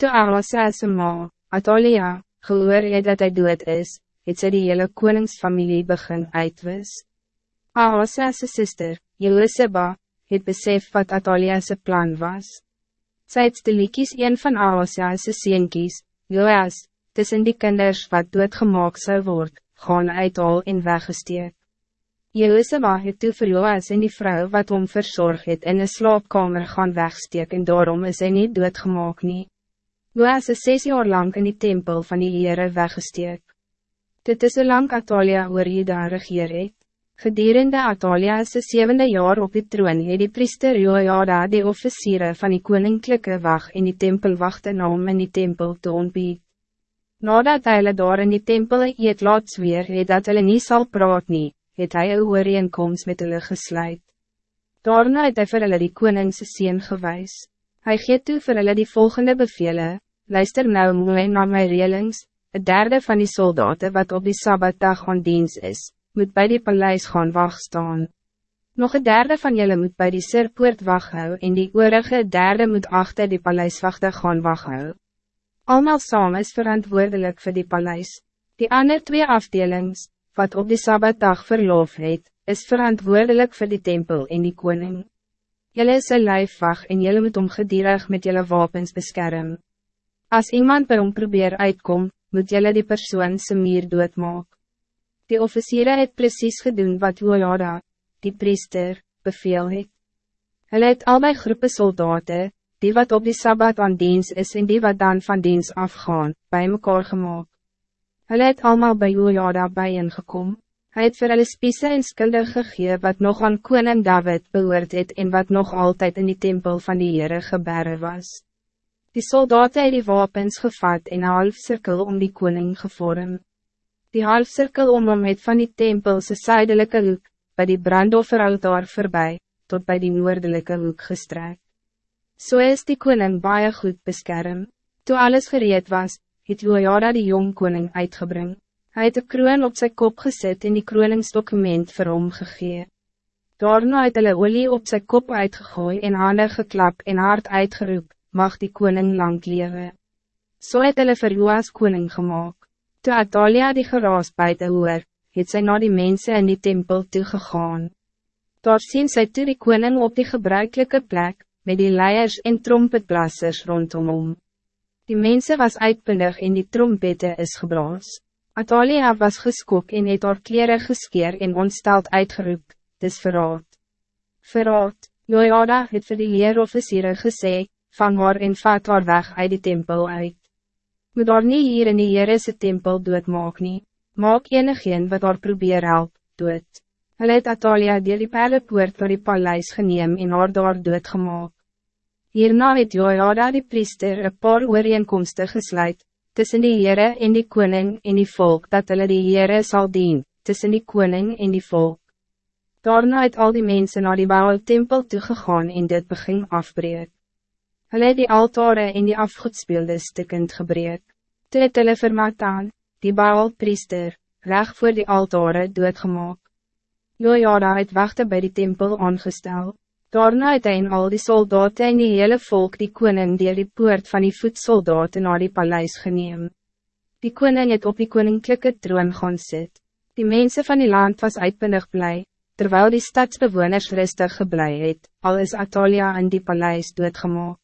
Toe Ahasa sy ma, Atalia, gehoor het dat hij dood is, het sy die hele koningsfamilie begin uitwis. Ahasa sy sister, Jeliseba, het besef wat Atalia sy plan was. Sy het stiliekies een van Ahasa sy seentjies, Joas, tussen die kinders wat doodgemaak zou word, gaan uithaal en weggesteek. Jeliseba het toe vir Joas en die vrouw wat om verzorg het in een slaapkamer gaan wegsteek en daarom is hy nie doodgemaak nie. Joas is zes jaar lang in die tempel van die Heere weggesteek. Dit is lang Atalia oor daar regeer het. Gedurende Atalia is de zevende jaar op die troon het die priester Joada die officieren van die koninklijke wacht in die tempelwachte na om in die tempel te ontbied. Nadat hulle daar in die tempel eet laat zweer het dat hulle nie sal praat nie, het hy een ooreenkomst met hulle gesluit. Daarna het hy vir hulle die koningse sien gewys. Hy geet toe vir hulle die volgende bevelen, luister nou mooi na my relings, een derde van die soldaten wat op die Sabbatdag aan dienst is, moet bij die paleis gaan wacht staan. Nog een derde van jullie moet bij die sirpoort wacht hou en die oorige derde moet achter die paleiswachte gaan wacht hou. Almal saam is verantwoordelijk voor die paleis. Die andere twee afdelings, wat op die Sabbatdag verloof het, is verantwoordelijk voor die tempel en die koning. Jelle is een lijfwacht en jelle moet omgedierig met jelle wapens beschermen. Als iemand hom probeer uitkom, moet jelle die persoon se meer doodmaak. Die officieren het precies gedaan wat Jojada, die priester, beveel het. Hulle het albei groepen soldaten, die wat op die Sabbat aan dienst is en die wat dan van dienst afgaan, bij mekaar gemaakt. Hulle het allemaal bij Jojada bijeengekom. Hij het vir hulle spiese en skulde gegee wat nog aan koning David behoort het en wat nog altijd in die tempel van die Heere gebere was. Die soldaten het die wapens gevat en een halfcirkel om die koning gevorm. Die halfcirkel om hom het van die tempelse zuidelijke hoek, bij die brandofferaltaar voorbij, tot bij die noordelijke hoek gestrek. So is die koning baie goed beskerm. Toen alles gereed was, het Jojada die jong koning uitgebring. Hij het de kroon op zijn kop gezet en die kroningsdocument vir hom gegee. Daarna het hulle olie op zijn kop uitgegooi en hande geklap en hard uitgeroep, mag die koning lang lewe. So het hulle vir Joas koning gemaakt. Toe Atalia die geraas buiten hoor, het sy na die mensen in die tempel toegegaan. Daar sien sy toe die koning op die gebruikelijke plek, met die leiers en trompetblassers rondom hom. Die mensen was uitpundig en die trompette is geblaas. Atalia was geskok en het haar kleren geskeer en ontsteld uitgeroep, dis verraad. Verraad, Jojada het vir die leerofficieren gesê, vang haar en vat haar weg uit die tempel uit. Moet haar nie hier in die Heerese tempel doodmaak nie, maak enigeen wat haar probeer help, dood. Hulle het Atalia dier die perlepoort vir die paleis geneem en haar daar doodgemaak. Hierna het Jojada die priester een paar ooreenkomste gesluit, tussen die Heere en die koning en die volk, dat hulle die Heere sal dien, tussen die koning en die volk. Daarna het al die mensen naar die Baal tempel toegegaan en dit begin afbreek. Hulle het die altare en die afgoedspeelde stikkend gebreek. Toe het hulle vir Matan, die Baal priester, recht voor die altare doodgemaak. Jojada het wachten bij die tempel aangesteld. Daarna het hy en al die soldaten en die hele volk die koning die die poort van die voetsoldaten naar die paleis geneem. Die koning het op die koninklijke troon gaan sit. Die mensen van die land was uitbundig blij, terwijl die stadsbewoners rustig geblij het, al is Atalia in die paleis doodgemaak.